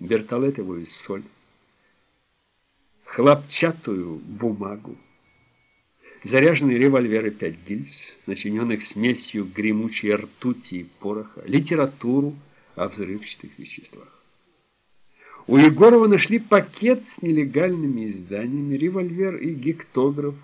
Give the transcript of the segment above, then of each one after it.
бертолетовую соль, хлопчатую бумагу, заряженные револьверы пять гильз, начиненных смесью гремучей ртути и пороха, литературу о взрывчатых веществах. У Егорова нашли пакет с нелегальными изданиями, револьвер и гектограф,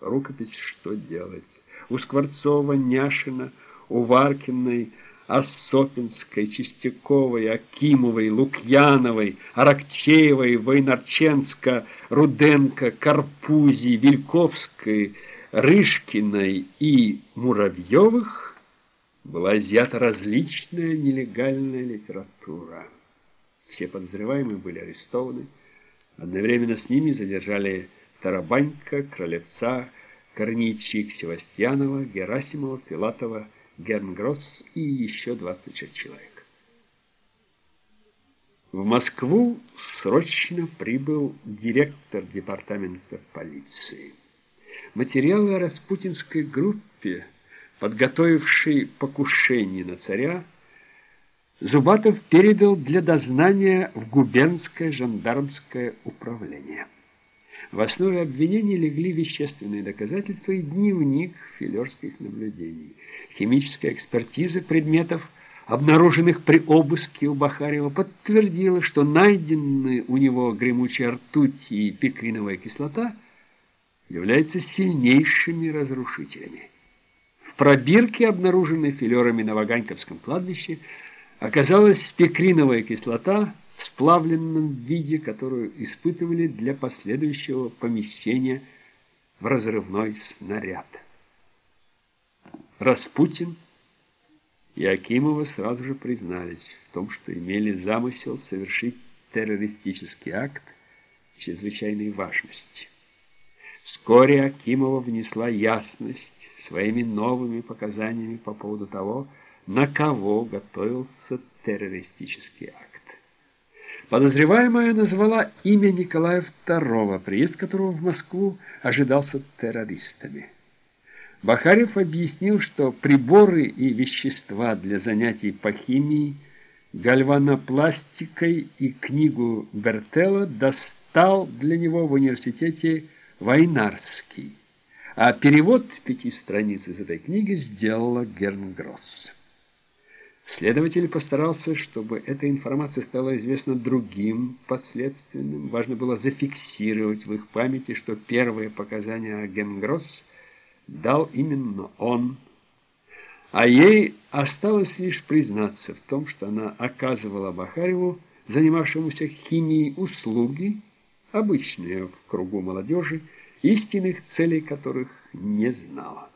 рукопись «Что делать?». У Скворцова, Няшина, у Варкиной, Осопинской, Чистяковой, Акимовой, Лукьяновой, Аракчеевой, Войнарченко, Руденко, Карпузи, Вильковской, Рышкиной и Муравьевых была изъята различная нелегальная литература. Все подозреваемые были арестованы. Одновременно с ними задержали Тарабанька, Кролевца, Корничик, Севастьянова, Герасимова, Филатова, Гернгросс и еще 26 человек. В Москву срочно прибыл директор департамента полиции. Материалы о распутинской группе, подготовившей покушение на царя, Зубатов передал для дознания в губернское жандармское управление. В основе обвинений легли вещественные доказательства и дневник филерских наблюдений. Химическая экспертиза предметов, обнаруженных при обыске у Бахарева, подтвердила, что найденные у него гремучая ртуть и пикриновая кислота являются сильнейшими разрушителями. В пробирке, обнаруженной филерами на Ваганьковском кладбище, оказалась пикриновая кислота в сплавленном виде, которую испытывали для последующего помещения в разрывной снаряд. Распутин и Акимова сразу же признались в том, что имели замысел совершить террористический акт чрезвычайной важности. Вскоре Акимова внесла ясность своими новыми показаниями по поводу того, на кого готовился террористический акт. Подозреваемая назвала имя Николая II, приезд которого в Москву ожидался террористами. Бахарев объяснил, что приборы и вещества для занятий по химии, гальванопластикой и книгу Бертелла достал для него в университете Вайнарский, а перевод пяти страниц из этой книги сделала Гернгросс. Следователь постарался, чтобы эта информация стала известна другим подследственным. Важно было зафиксировать в их памяти, что первые показания о Генгросс дал именно он, а ей осталось лишь признаться в том, что она оказывала Бахареву, занимавшемуся химией, услуги, обычные в кругу молодежи, истинных целей которых не знала.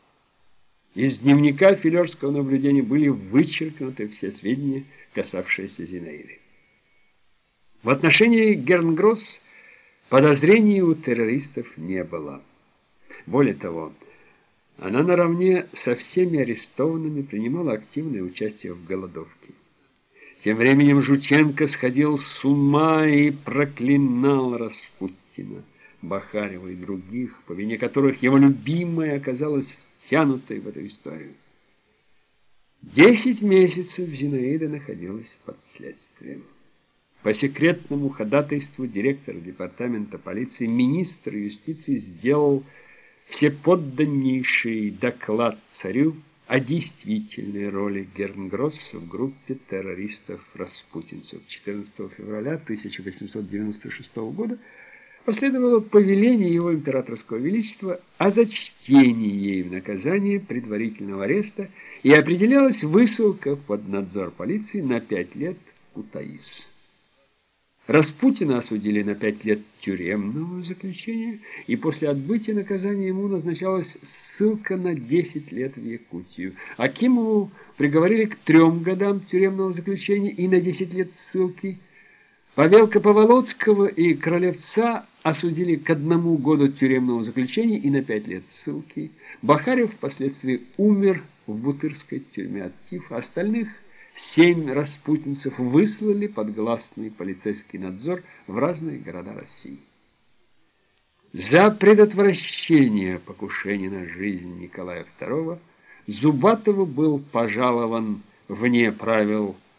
Из дневника филерского наблюдения были вычеркнуты все сведения, касавшиеся Зинаиды. В отношении Гернгросс подозрений у террористов не было. Более того, она наравне со всеми арестованными принимала активное участие в голодовке. Тем временем Жученко сходил с ума и проклинал Распутина, Бахарева и других, по вине которых его любимая оказалась втянутой в эту историю. Десять месяцев Зинаида находилась под следствием. По секретному ходатайству директора департамента полиции министр юстиции сделал всеподданнейший доклад царю о действительной роли Гернгросса в группе террористов-распутинцев 14 февраля 1896 года последовало повеление его императорского величества о зачтении ей в наказание предварительного ареста и определялась высылка под надзор полиции на пять лет в Кутаис. Распутина осудили на пять лет тюремного заключения, и после отбытия наказания ему назначалась ссылка на 10 лет в Якутию. Акимову приговорили к трем годам тюремного заключения и на 10 лет ссылки. Павелка Поволоцкого и Королевца осудили к одному году тюремного заключения и на пять лет ссылки. Бахарев впоследствии умер в Бутырской тюрьме от тифа. Остальных семь распутинцев выслали под гласный полицейский надзор в разные города России. За предотвращение покушения на жизнь Николая II Зубатову был пожалован вне правил